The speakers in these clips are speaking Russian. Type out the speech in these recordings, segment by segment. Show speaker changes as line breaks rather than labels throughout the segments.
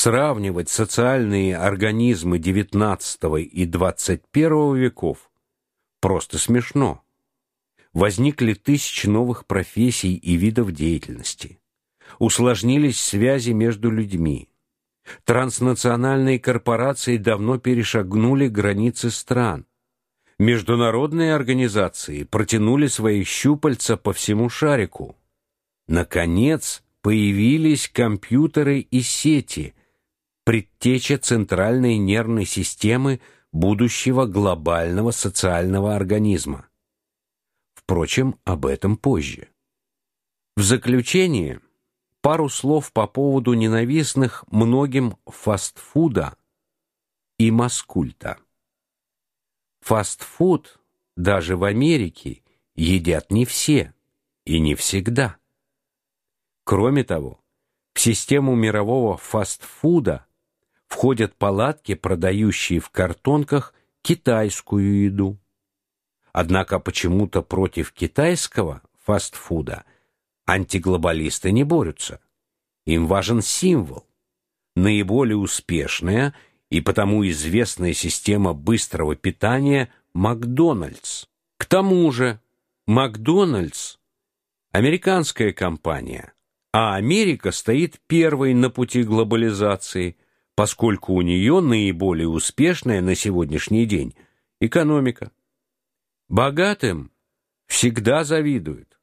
сравнивать социальные организмы XIX и XXI веков просто смешно. Возникли тысячи новых профессий и видов деятельности. Усложнились связи между людьми. Транснациональные корпорации давно перешагнули границы стран. Международные организации протянули свои щупальца по всему шарику. Наконец, появились компьютеры и сети, предтеча центральной нервной системы будущего глобального социального организма. Впрочем, об этом позже. В заключение пару слов по поводу ненавистных многим фастфуда и маскульта. Фастфуд даже в Америке едят не все и не всегда. Кроме того, в систему мирового фастфуда входят палатки, продающие в картонках китайскую еду. Однако почему-то против китайского фастфуда антиглобалисты не борются. Им важен символ. Наиболее успешная и потому известная система быстрого питания Макдональдс. К тому же, Макдональдс американская компания, а Америка стоит первой на пути глобализации, поскольку у нее наиболее успешная на сегодняшний день экономика. Богатым всегда завидуют.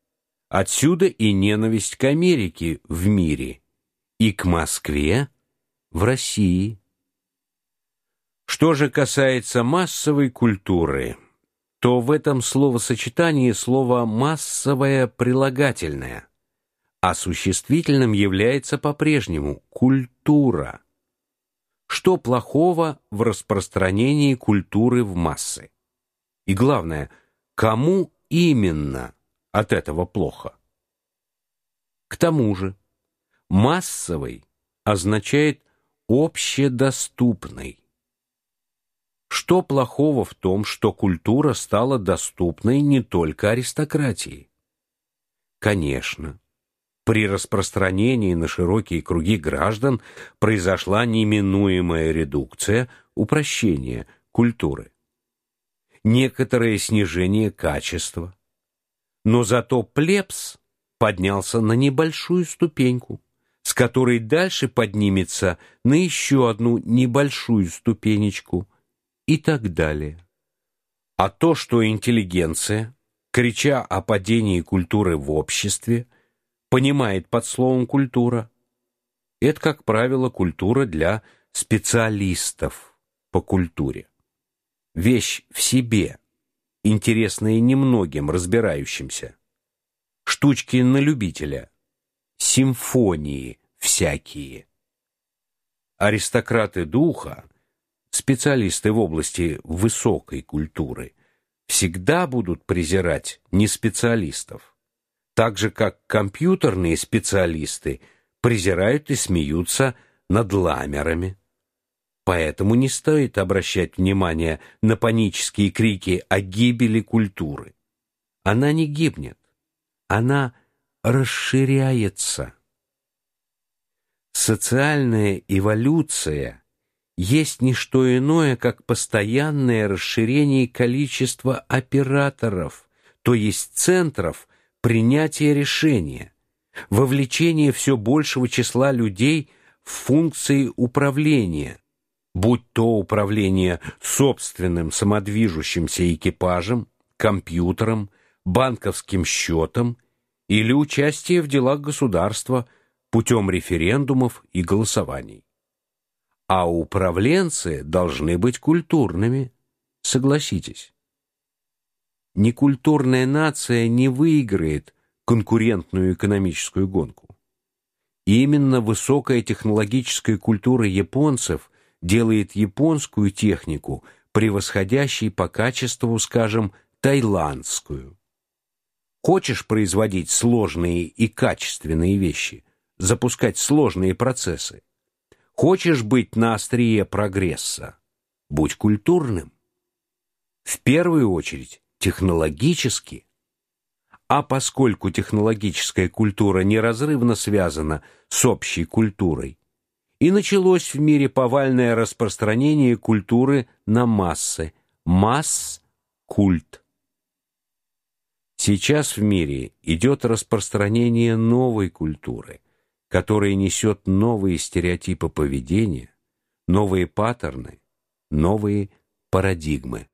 Отсюда и ненависть к Америке в мире и к Москве в России. Что же касается массовой культуры, то в этом словосочетании слово массовое прилагательное, а существительным является по-прежнему культура. Что плохого в распространении культуры в массы? И главное, кому именно от этого плохо? К тому же, массовый означает общедоступный. Что плохого в том, что культура стала доступной не только аристократии? Конечно, при распространении на широкие круги граждан произошла неминуемая редукция, упрощение культуры некоторое снижение качества. Но зато плебс поднялся на небольшую ступеньку, с которой дальше поднимется на еще одну небольшую ступенечку и так далее. А то, что интеллигенция, крича о падении культуры в обществе, понимает под словом культура, это, как правило, культура для специалистов по культуре вещь в себе, интересная немногим разбирающимся. Штучки на любителя, симфонии всякие. Аристократы духа, специалисты в области высокой культуры, всегда будут презирать неспециалистов, так же как компьютерные специалисты презирают и смеются над ламерами. Поэтому не стоит обращать внимание на панические крики о гибели культуры. Она не гибнет, она расширяется. Социальная эволюция есть не что иное, как постоянное расширение количества операторов, то есть центров принятия решения, вовлечение все большего числа людей в функции управления будь то управление собственным самодвижущимся экипажем, компьютером, банковским счетом или участие в делах государства путем референдумов и голосований. А управленцы должны быть культурными, согласитесь. Некультурная нация не выиграет конкурентную экономическую гонку. И именно высокая технологическая культура японцев – делает японскую технику превосходящей по качеству, скажем, тайландскую. Хочешь производить сложные и качественные вещи, запускать сложные процессы? Хочешь быть на острие прогресса? Будь культурным. В первую очередь, технологически. А поскольку технологическая культура неразрывно связана с общей культурой, и началось в мире повальное распространение культуры на массы, масс-культ. Сейчас в мире идет распространение новой культуры, которая несет новые стереотипы поведения, новые паттерны, новые парадигмы.